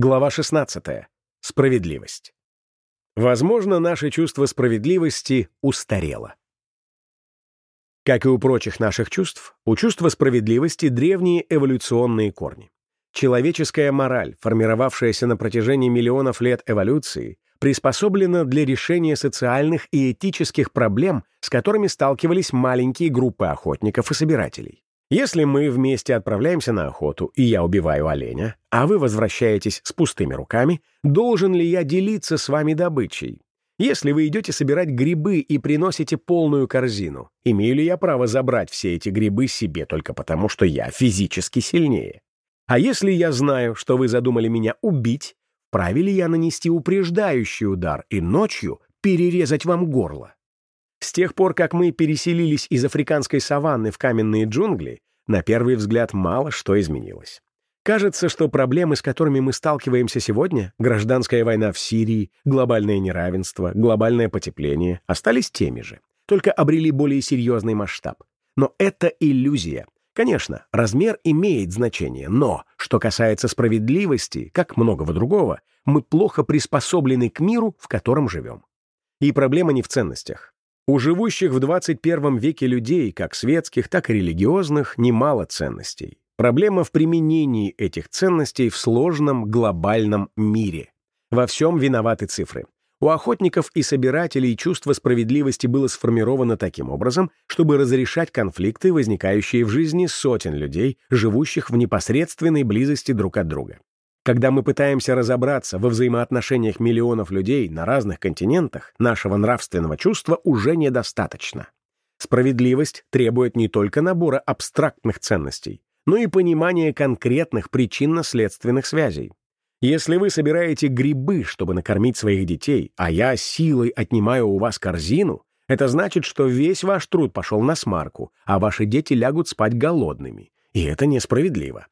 Глава 16. Справедливость. Возможно, наше чувство справедливости устарело. Как и у прочих наших чувств, у чувства справедливости древние эволюционные корни. Человеческая мораль, формировавшаяся на протяжении миллионов лет эволюции, приспособлена для решения социальных и этических проблем, с которыми сталкивались маленькие группы охотников и собирателей. Если мы вместе отправляемся на охоту, и я убиваю оленя, а вы возвращаетесь с пустыми руками, должен ли я делиться с вами добычей? Если вы идете собирать грибы и приносите полную корзину, имею ли я право забрать все эти грибы себе только потому, что я физически сильнее? А если я знаю, что вы задумали меня убить, праве ли я нанести упреждающий удар и ночью перерезать вам горло? С тех пор, как мы переселились из африканской саванны в каменные джунгли, на первый взгляд мало что изменилось. Кажется, что проблемы, с которыми мы сталкиваемся сегодня, гражданская война в Сирии, глобальное неравенство, глобальное потепление, остались теми же, только обрели более серьезный масштаб. Но это иллюзия. Конечно, размер имеет значение, но, что касается справедливости, как многого другого, мы плохо приспособлены к миру, в котором живем. И проблема не в ценностях. У живущих в 21 веке людей, как светских, так и религиозных, немало ценностей. Проблема в применении этих ценностей в сложном глобальном мире. Во всем виноваты цифры. У охотников и собирателей чувство справедливости было сформировано таким образом, чтобы разрешать конфликты, возникающие в жизни сотен людей, живущих в непосредственной близости друг от друга. Когда мы пытаемся разобраться во взаимоотношениях миллионов людей на разных континентах, нашего нравственного чувства уже недостаточно. Справедливость требует не только набора абстрактных ценностей, но и понимания конкретных причинно-следственных связей. Если вы собираете грибы, чтобы накормить своих детей, а я силой отнимаю у вас корзину, это значит, что весь ваш труд пошел на смарку, а ваши дети лягут спать голодными. И это несправедливо.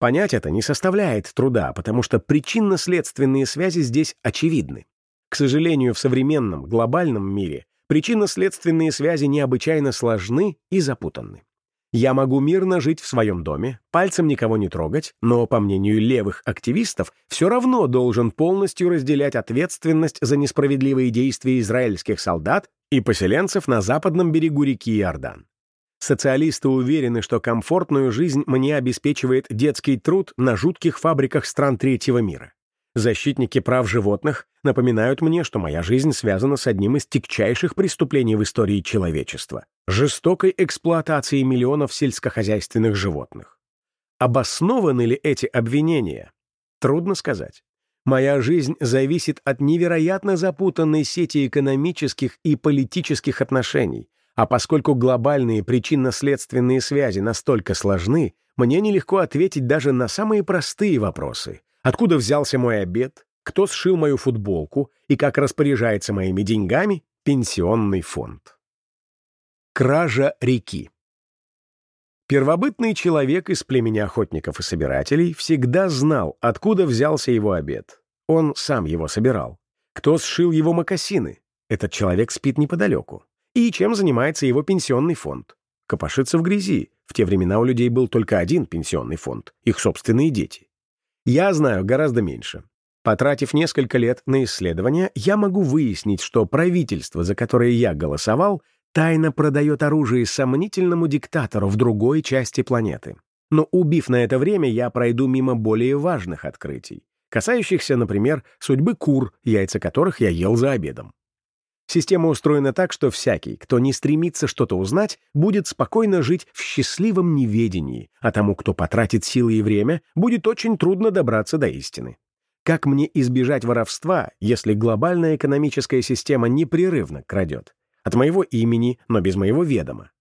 Понять это не составляет труда, потому что причинно-следственные связи здесь очевидны. К сожалению, в современном глобальном мире причинно-следственные связи необычайно сложны и запутанны. Я могу мирно жить в своем доме, пальцем никого не трогать, но, по мнению левых активистов, все равно должен полностью разделять ответственность за несправедливые действия израильских солдат и поселенцев на западном берегу реки Иордан. Социалисты уверены, что комфортную жизнь мне обеспечивает детский труд на жутких фабриках стран третьего мира. Защитники прав животных напоминают мне, что моя жизнь связана с одним из тягчайших преступлений в истории человечества — жестокой эксплуатацией миллионов сельскохозяйственных животных. Обоснованы ли эти обвинения? Трудно сказать. Моя жизнь зависит от невероятно запутанной сети экономических и политических отношений, а поскольку глобальные причинно-следственные связи настолько сложны, мне нелегко ответить даже на самые простые вопросы. Откуда взялся мой обед? Кто сшил мою футболку? И как распоряжается моими деньгами пенсионный фонд? Кража реки. Первобытный человек из племени охотников и собирателей всегда знал, откуда взялся его обед. Он сам его собирал. Кто сшил его мокасины? Этот человек спит неподалеку. И чем занимается его пенсионный фонд? Копошится в грязи. В те времена у людей был только один пенсионный фонд — их собственные дети. Я знаю гораздо меньше. Потратив несколько лет на исследования, я могу выяснить, что правительство, за которое я голосовал, тайно продает оружие сомнительному диктатору в другой части планеты. Но убив на это время, я пройду мимо более важных открытий, касающихся, например, судьбы кур, яйца которых я ел за обедом. Система устроена так, что всякий, кто не стремится что-то узнать, будет спокойно жить в счастливом неведении, а тому, кто потратит силы и время, будет очень трудно добраться до истины. Как мне избежать воровства, если глобальная экономическая система непрерывно крадет? От моего имени, но без моего ведома.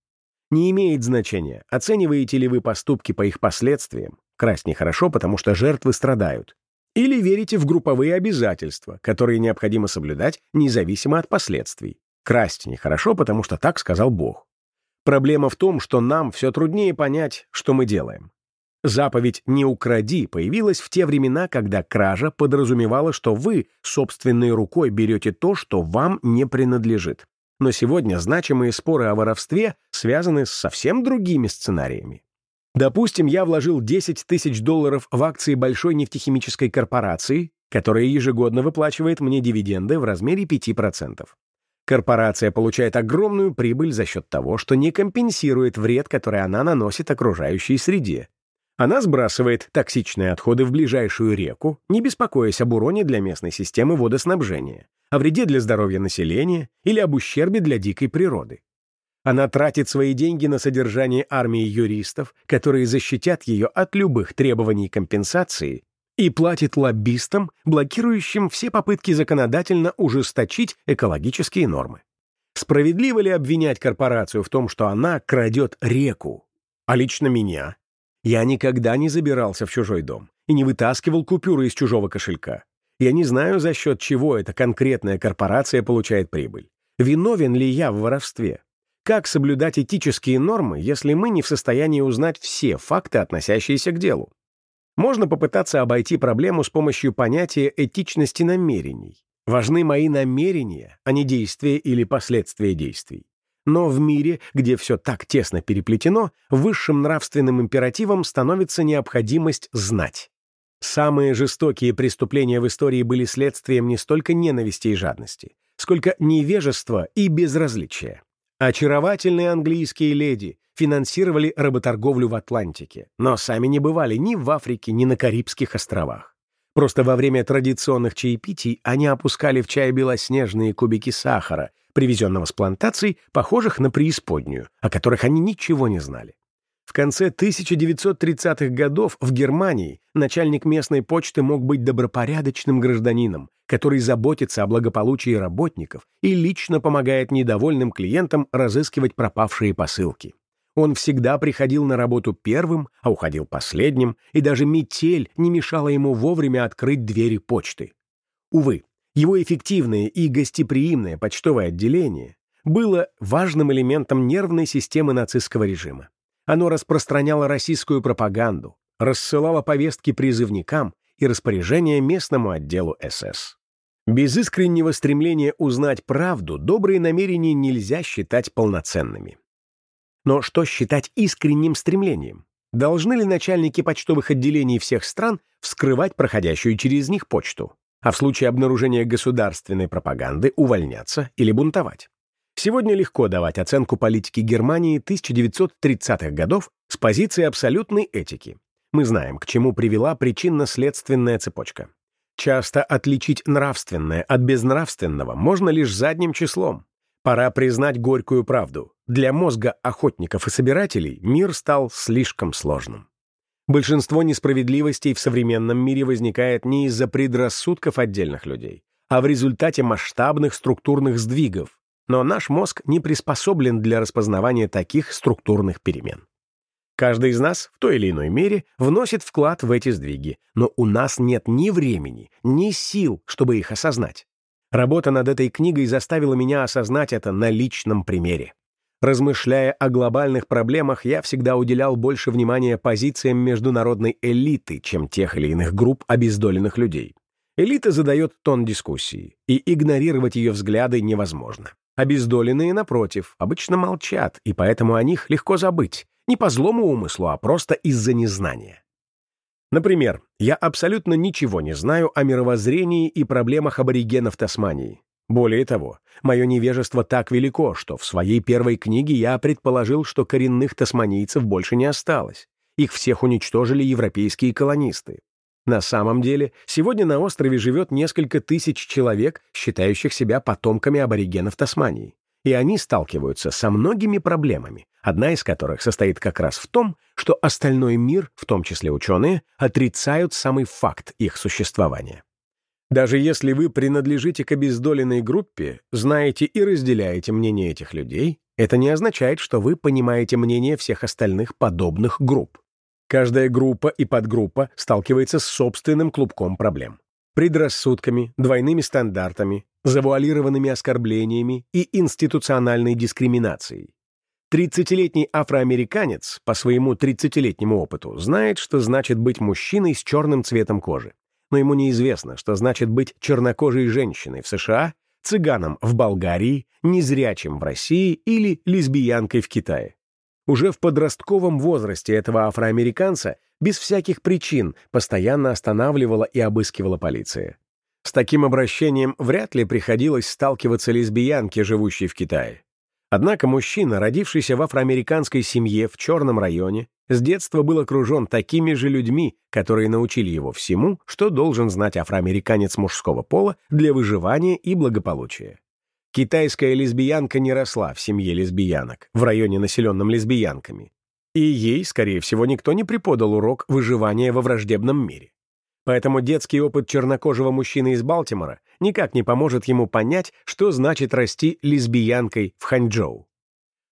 Не имеет значения, оцениваете ли вы поступки по их последствиям. Красть нехорошо, потому что жертвы страдают. Или верите в групповые обязательства, которые необходимо соблюдать независимо от последствий. Красть нехорошо, потому что так сказал Бог. Проблема в том, что нам все труднее понять, что мы делаем. Заповедь «не укради» появилась в те времена, когда кража подразумевала, что вы собственной рукой берете то, что вам не принадлежит. Но сегодня значимые споры о воровстве связаны с совсем другими сценариями. Допустим, я вложил 10 тысяч долларов в акции большой нефтехимической корпорации, которая ежегодно выплачивает мне дивиденды в размере 5%. Корпорация получает огромную прибыль за счет того, что не компенсирует вред, который она наносит окружающей среде. Она сбрасывает токсичные отходы в ближайшую реку, не беспокоясь об уроне для местной системы водоснабжения, о вреде для здоровья населения или об ущербе для дикой природы. Она тратит свои деньги на содержание армии юристов, которые защитят ее от любых требований компенсации, и платит лоббистам, блокирующим все попытки законодательно ужесточить экологические нормы. Справедливо ли обвинять корпорацию в том, что она крадет реку? А лично меня? Я никогда не забирался в чужой дом и не вытаскивал купюры из чужого кошелька. Я не знаю, за счет чего эта конкретная корпорация получает прибыль. Виновен ли я в воровстве? Как соблюдать этические нормы, если мы не в состоянии узнать все факты, относящиеся к делу? Можно попытаться обойти проблему с помощью понятия этичности намерений. Важны мои намерения, а не действия или последствия действий. Но в мире, где все так тесно переплетено, высшим нравственным императивом становится необходимость знать. Самые жестокие преступления в истории были следствием не столько ненависти и жадности, сколько невежества и безразличия. Очаровательные английские леди финансировали работорговлю в Атлантике, но сами не бывали ни в Африке, ни на Карибских островах. Просто во время традиционных чаепитий они опускали в чай белоснежные кубики сахара, привезенного с плантаций, похожих на преисподнюю, о которых они ничего не знали. В конце 1930-х годов в Германии начальник местной почты мог быть добропорядочным гражданином, который заботится о благополучии работников и лично помогает недовольным клиентам разыскивать пропавшие посылки. Он всегда приходил на работу первым, а уходил последним, и даже метель не мешала ему вовремя открыть двери почты. Увы, его эффективное и гостеприимное почтовое отделение было важным элементом нервной системы нацистского режима. Оно распространяло российскую пропаганду, рассылало повестки призывникам и распоряжения местному отделу СС. Без искреннего стремления узнать правду добрые намерения нельзя считать полноценными. Но что считать искренним стремлением? Должны ли начальники почтовых отделений всех стран вскрывать проходящую через них почту, а в случае обнаружения государственной пропаганды увольняться или бунтовать? Сегодня легко давать оценку политики Германии 1930-х годов с позиции абсолютной этики. Мы знаем, к чему привела причинно-следственная цепочка. Часто отличить нравственное от безнравственного можно лишь задним числом. Пора признать горькую правду. Для мозга охотников и собирателей мир стал слишком сложным. Большинство несправедливостей в современном мире возникает не из-за предрассудков отдельных людей, а в результате масштабных структурных сдвигов, но наш мозг не приспособлен для распознавания таких структурных перемен. Каждый из нас в той или иной мере вносит вклад в эти сдвиги, но у нас нет ни времени, ни сил, чтобы их осознать. Работа над этой книгой заставила меня осознать это на личном примере. Размышляя о глобальных проблемах, я всегда уделял больше внимания позициям международной элиты, чем тех или иных групп обездоленных людей. Элита задает тон дискуссии, и игнорировать ее взгляды невозможно. Обездоленные, напротив, обычно молчат, и поэтому о них легко забыть. Не по злому умыслу, а просто из-за незнания. Например, я абсолютно ничего не знаю о мировоззрении и проблемах аборигенов Тасмании. Более того, мое невежество так велико, что в своей первой книге я предположил, что коренных тасманийцев больше не осталось. Их всех уничтожили европейские колонисты. На самом деле, сегодня на острове живет несколько тысяч человек, считающих себя потомками аборигенов Тасмании. И они сталкиваются со многими проблемами, одна из которых состоит как раз в том, что остальной мир, в том числе ученые, отрицают самый факт их существования. Даже если вы принадлежите к обездоленной группе, знаете и разделяете мнение этих людей, это не означает, что вы понимаете мнение всех остальных подобных групп. Каждая группа и подгруппа сталкивается с собственным клубком проблем. Предрассудками, двойными стандартами, завуалированными оскорблениями и институциональной дискриминацией. 30-летний афроамериканец по своему 30-летнему опыту знает, что значит быть мужчиной с черным цветом кожи. Но ему неизвестно, что значит быть чернокожей женщиной в США, цыганом в Болгарии, незрячим в России или лесбиянкой в Китае. Уже в подростковом возрасте этого афроамериканца без всяких причин постоянно останавливала и обыскивала полиция. С таким обращением вряд ли приходилось сталкиваться лесбиянке, живущей в Китае. Однако мужчина, родившийся в афроамериканской семье в черном районе, с детства был окружен такими же людьми, которые научили его всему, что должен знать афроамериканец мужского пола для выживания и благополучия. Китайская лесбиянка не росла в семье лесбиянок, в районе, населенном лесбиянками. И ей, скорее всего, никто не преподал урок выживания во враждебном мире. Поэтому детский опыт чернокожего мужчины из Балтимора никак не поможет ему понять, что значит расти лесбиянкой в Ханчжоу.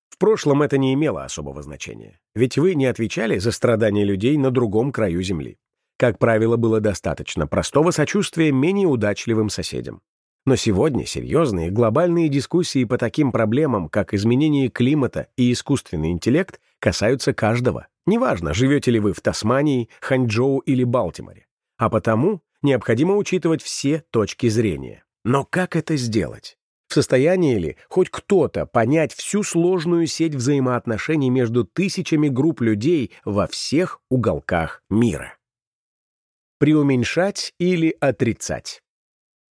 В прошлом это не имело особого значения, ведь вы не отвечали за страдания людей на другом краю Земли. Как правило, было достаточно простого сочувствия менее удачливым соседям. Но сегодня серьезные глобальные дискуссии по таким проблемам, как изменение климата и искусственный интеллект, касаются каждого. Неважно, живете ли вы в Тасмании, Ханчжоу или Балтиморе. А потому необходимо учитывать все точки зрения. Но как это сделать? В состоянии ли хоть кто-то понять всю сложную сеть взаимоотношений между тысячами групп людей во всех уголках мира? Преуменьшать или отрицать?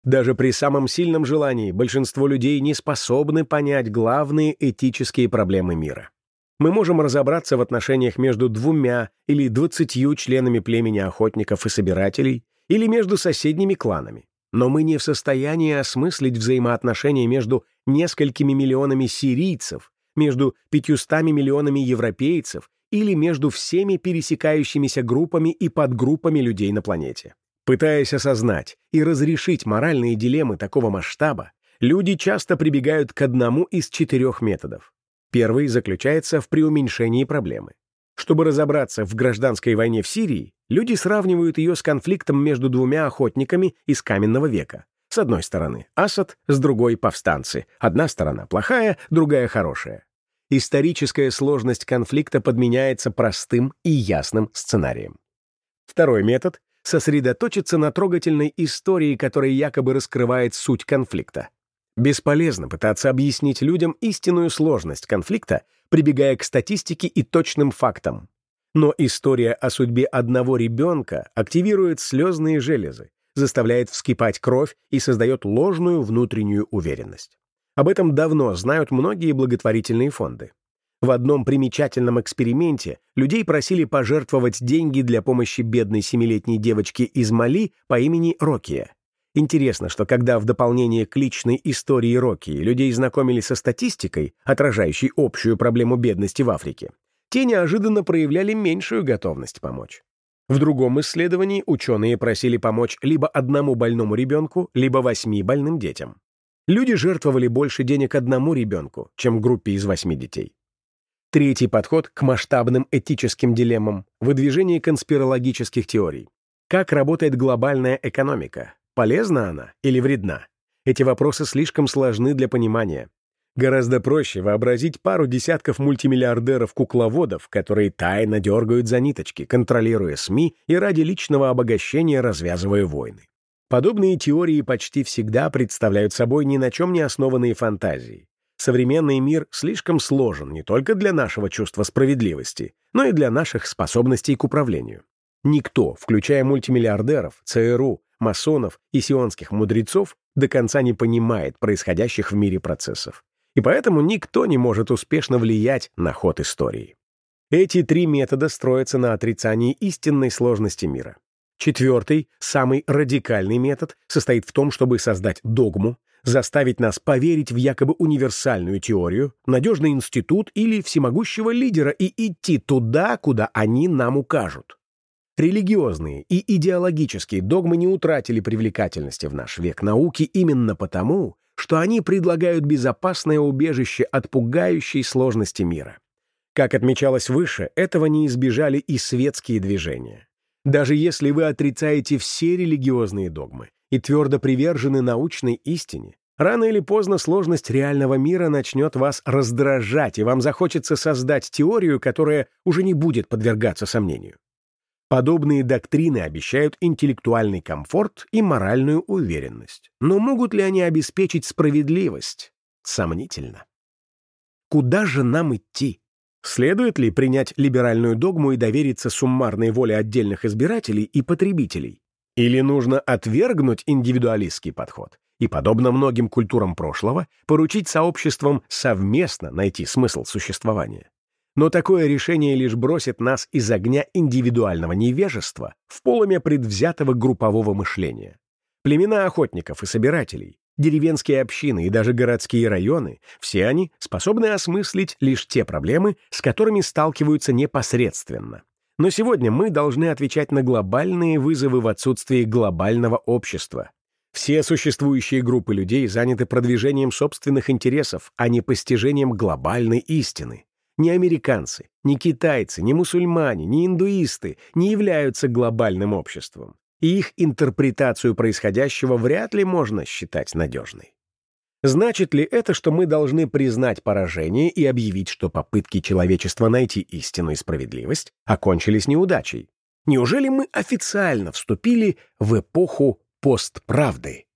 Даже при самом сильном желании большинство людей не способны понять главные этические проблемы мира. Мы можем разобраться в отношениях между двумя или двадцатью членами племени охотников и собирателей или между соседними кланами. Но мы не в состоянии осмыслить взаимоотношения между несколькими миллионами сирийцев, между пятьюстами миллионами европейцев или между всеми пересекающимися группами и подгруппами людей на планете. Пытаясь осознать и разрешить моральные дилеммы такого масштаба, люди часто прибегают к одному из четырех методов. Первый заключается в преуменьшении проблемы. Чтобы разобраться в гражданской войне в Сирии, люди сравнивают ее с конфликтом между двумя охотниками из каменного века. С одной стороны Асад, с другой — повстанцы. Одна сторона плохая, другая хорошая. Историческая сложность конфликта подменяется простым и ясным сценарием. Второй метод сосредоточиться на трогательной истории, которая якобы раскрывает суть конфликта. Бесполезно пытаться объяснить людям истинную сложность конфликта, прибегая к статистике и точным фактам. Но история о судьбе одного ребенка активирует слезные железы, заставляет вскипать кровь и создает ложную внутреннюю уверенность. Об этом давно знают многие благотворительные фонды. В одном примечательном эксперименте людей просили пожертвовать деньги для помощи бедной семилетней девочке из Мали по имени Рокия. Интересно, что когда в дополнение к личной истории Рокии людей знакомили со статистикой, отражающей общую проблему бедности в Африке, те неожиданно проявляли меньшую готовность помочь. В другом исследовании ученые просили помочь либо одному больному ребенку, либо восьми больным детям. Люди жертвовали больше денег одному ребенку, чем группе из восьми детей. Третий подход к масштабным этическим дилеммам – выдвижение конспирологических теорий. Как работает глобальная экономика? Полезна она или вредна? Эти вопросы слишком сложны для понимания. Гораздо проще вообразить пару десятков мультимиллиардеров-кукловодов, которые тайно дергают за ниточки, контролируя СМИ и ради личного обогащения развязывая войны. Подобные теории почти всегда представляют собой ни на чем не основанные фантазии современный мир слишком сложен не только для нашего чувства справедливости, но и для наших способностей к управлению. Никто, включая мультимиллиардеров, ЦРУ, масонов и сионских мудрецов, до конца не понимает происходящих в мире процессов. И поэтому никто не может успешно влиять на ход истории. Эти три метода строятся на отрицании истинной сложности мира. Четвертый, самый радикальный метод, состоит в том, чтобы создать догму, заставить нас поверить в якобы универсальную теорию, надежный институт или всемогущего лидера и идти туда, куда они нам укажут. Религиозные и идеологические догмы не утратили привлекательности в наш век науки именно потому, что они предлагают безопасное убежище от пугающей сложности мира. Как отмечалось выше, этого не избежали и светские движения. Даже если вы отрицаете все религиозные догмы и твердо привержены научной истине, рано или поздно сложность реального мира начнет вас раздражать, и вам захочется создать теорию, которая уже не будет подвергаться сомнению. Подобные доктрины обещают интеллектуальный комфорт и моральную уверенность. Но могут ли они обеспечить справедливость? Сомнительно. Куда же нам идти? Следует ли принять либеральную догму и довериться суммарной воле отдельных избирателей и потребителей? Или нужно отвергнуть индивидуалистский подход и, подобно многим культурам прошлого, поручить сообществам совместно найти смысл существования? Но такое решение лишь бросит нас из огня индивидуального невежества в полыми предвзятого группового мышления. Племена охотников и собирателей, деревенские общины и даже городские районы, все они способны осмыслить лишь те проблемы, с которыми сталкиваются непосредственно. Но сегодня мы должны отвечать на глобальные вызовы в отсутствии глобального общества. Все существующие группы людей заняты продвижением собственных интересов, а не постижением глобальной истины. Ни американцы, ни китайцы, ни мусульмане, ни индуисты не являются глобальным обществом, и их интерпретацию происходящего вряд ли можно считать надежной. Значит ли это, что мы должны признать поражение и объявить, что попытки человечества найти истину и справедливость окончились неудачей? Неужели мы официально вступили в эпоху постправды?